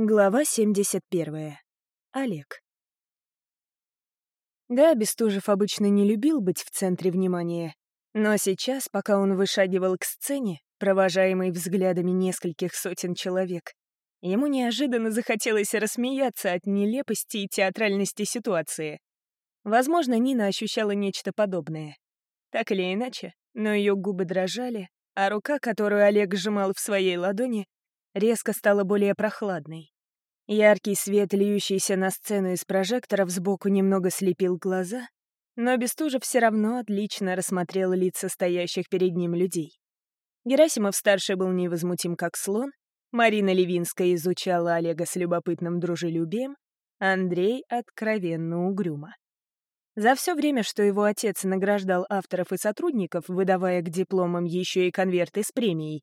Глава 71. Олег. Да, Бестужев обычно не любил быть в центре внимания, но сейчас, пока он вышагивал к сцене, провожаемый взглядами нескольких сотен человек, ему неожиданно захотелось рассмеяться от нелепости и театральности ситуации. Возможно, Нина ощущала нечто подобное. Так или иначе, но ее губы дрожали, а рука, которую Олег сжимал в своей ладони, резко стала более прохладной. Яркий свет, льющийся на сцену из прожекторов, сбоку немного слепил глаза, но Бестужев все равно отлично рассмотрел лица стоящих перед ним людей. Герасимов-старший был невозмутим, как слон, Марина Левинская изучала Олега с любопытным дружелюбием, Андрей откровенно угрюмо. За все время, что его отец награждал авторов и сотрудников, выдавая к дипломам еще и конверты с премией,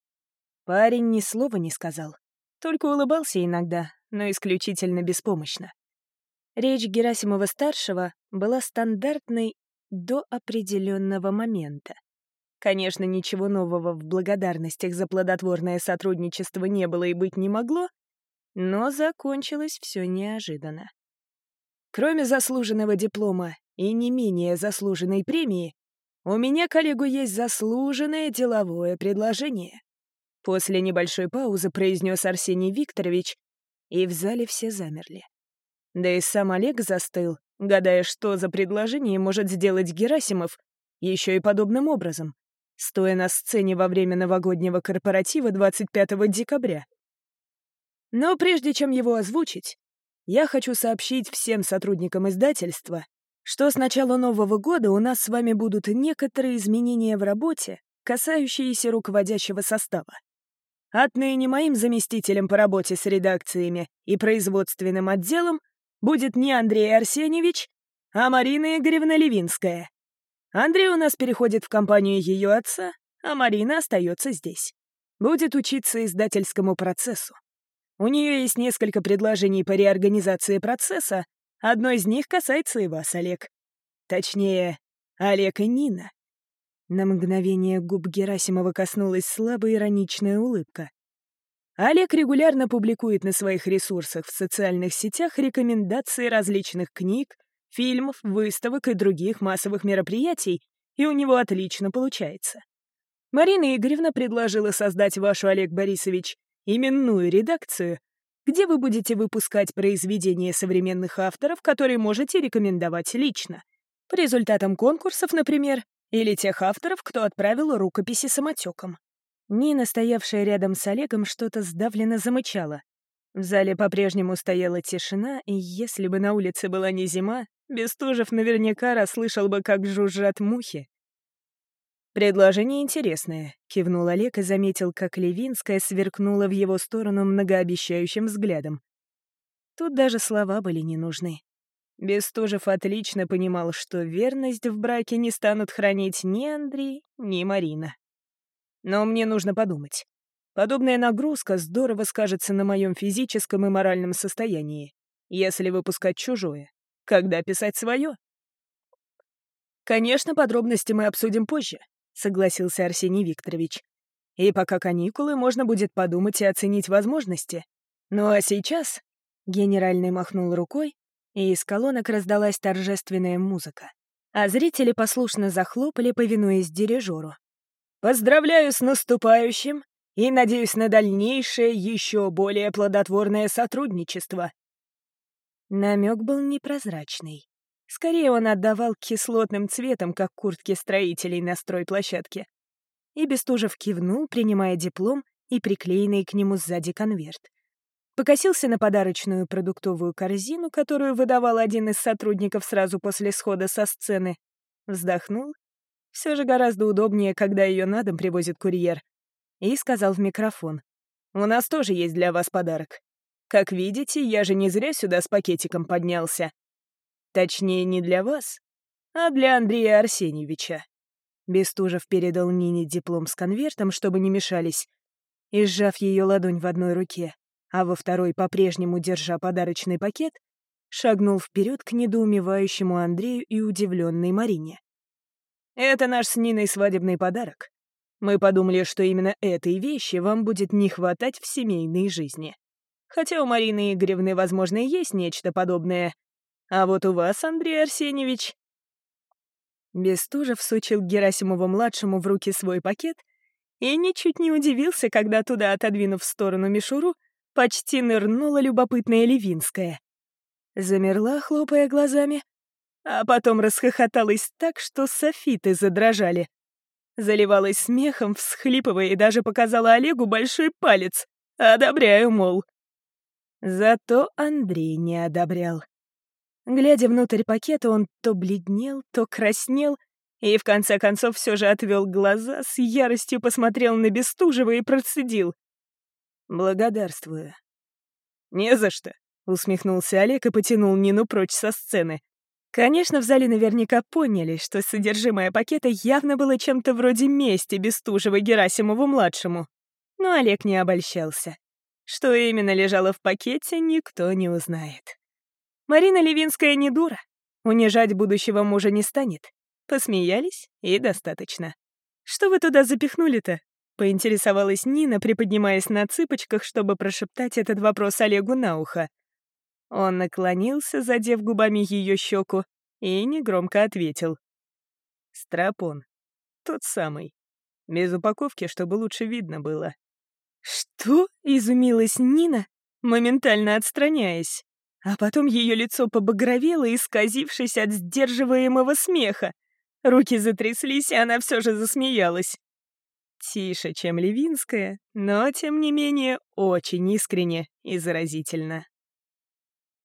Парень ни слова не сказал, только улыбался иногда, но исключительно беспомощно. Речь Герасимова-старшего была стандартной до определенного момента. Конечно, ничего нового в благодарностях за плодотворное сотрудничество не было и быть не могло, но закончилось все неожиданно. Кроме заслуженного диплома и не менее заслуженной премии, у меня коллегу есть заслуженное деловое предложение. После небольшой паузы произнес Арсений Викторович, и в зале все замерли. Да и сам Олег застыл, гадая, что за предложение может сделать Герасимов еще и подобным образом, стоя на сцене во время новогоднего корпоратива 25 декабря. Но прежде чем его озвучить, я хочу сообщить всем сотрудникам издательства, что с начала Нового года у нас с вами будут некоторые изменения в работе, касающиеся руководящего состава. Отныне моим заместителем по работе с редакциями и производственным отделом будет не Андрей Арсеньевич, а Марина Игоревна Левинская. Андрей у нас переходит в компанию ее отца, а Марина остается здесь. Будет учиться издательскому процессу. У нее есть несколько предложений по реорганизации процесса, одно из них касается и вас, Олег. Точнее, Олег и Нина. На мгновение губ Герасимова коснулась слабая ироничная улыбка. Олег регулярно публикует на своих ресурсах в социальных сетях рекомендации различных книг, фильмов, выставок и других массовых мероприятий, и у него отлично получается. Марина Игоревна предложила создать вашу, Олег Борисович, именную редакцию, где вы будете выпускать произведения современных авторов, которые можете рекомендовать лично. По результатам конкурсов, например, или тех авторов, кто отправил рукописи самотеком. Нина, стоявшая рядом с Олегом, что-то сдавленно замычала. В зале по-прежнему стояла тишина, и если бы на улице была не зима, Бестужев наверняка расслышал бы, как жужжат мухи. «Предложение интересное», — кивнул Олег и заметил, как Левинская сверкнула в его сторону многообещающим взглядом. Тут даже слова были не нужны. Бестужев отлично понимал, что верность в браке не станут хранить ни Андрей, ни Марина. Но мне нужно подумать. Подобная нагрузка здорово скажется на моем физическом и моральном состоянии, если выпускать чужое. Когда писать свое? «Конечно, подробности мы обсудим позже», — согласился Арсений Викторович. «И пока каникулы, можно будет подумать и оценить возможности. Ну а сейчас...» — генеральный махнул рукой, и из колонок раздалась торжественная музыка, а зрители послушно захлопали, повинуясь дирижеру. «Поздравляю с наступающим и надеюсь на дальнейшее, еще более плодотворное сотрудничество». Намек был непрозрачный. Скорее он отдавал кислотным цветом, как куртки строителей на стройплощадке. И Бестужев кивнул, принимая диплом и приклеенный к нему сзади конверт покосился на подарочную продуктовую корзину, которую выдавал один из сотрудников сразу после схода со сцены, вздохнул. Все же гораздо удобнее, когда ее на дом привозит курьер. И сказал в микрофон. «У нас тоже есть для вас подарок. Как видите, я же не зря сюда с пакетиком поднялся. Точнее, не для вас, а для Андрея Арсеньевича». Бестужев передал Нине диплом с конвертом, чтобы не мешались, и, сжав ее ладонь в одной руке, а во второй, по-прежнему держа подарочный пакет, шагнул вперед к недоумевающему Андрею и удивленной Марине. «Это наш с Ниной свадебный подарок. Мы подумали, что именно этой вещи вам будет не хватать в семейной жизни. Хотя у Марины Игоревны, возможно, и есть нечто подобное. А вот у вас, Андрей Арсеньевич...» Бестужев сучил Герасимову-младшему в руки свой пакет и ничуть не удивился, когда туда, отодвинув в сторону мишуру, почти нырнула любопытная Левинская. Замерла, хлопая глазами, а потом расхохоталась так, что софиты задрожали. Заливалась смехом, всхлипывая и даже показала Олегу большой палец. «Одобряю, мол». Зато Андрей не одобрял. Глядя внутрь пакета, он то бледнел, то краснел, и в конце концов все же отвел глаза, с яростью посмотрел на Бестужева и процедил. «Благодарствую». «Не за что», — усмехнулся Олег и потянул Нину прочь со сцены. Конечно, в зале наверняка поняли, что содержимое пакета явно было чем-то вроде мести Бестужева Герасимову-младшему. Но Олег не обольщался. Что именно лежало в пакете, никто не узнает. Марина Левинская не дура. Унижать будущего мужа не станет. Посмеялись, и достаточно. «Что вы туда запихнули-то?» — поинтересовалась Нина, приподнимаясь на цыпочках, чтобы прошептать этот вопрос Олегу на ухо. Он наклонился, задев губами ее щеку, и негромко ответил. «Страпон. Тот самый. Без упаковки, чтобы лучше видно было». «Что?» — изумилась Нина, моментально отстраняясь. А потом ее лицо побагровело, исказившись от сдерживаемого смеха. Руки затряслись, и она все же засмеялась. Тише, чем Левинская, но, тем не менее, очень искренне и заразительно.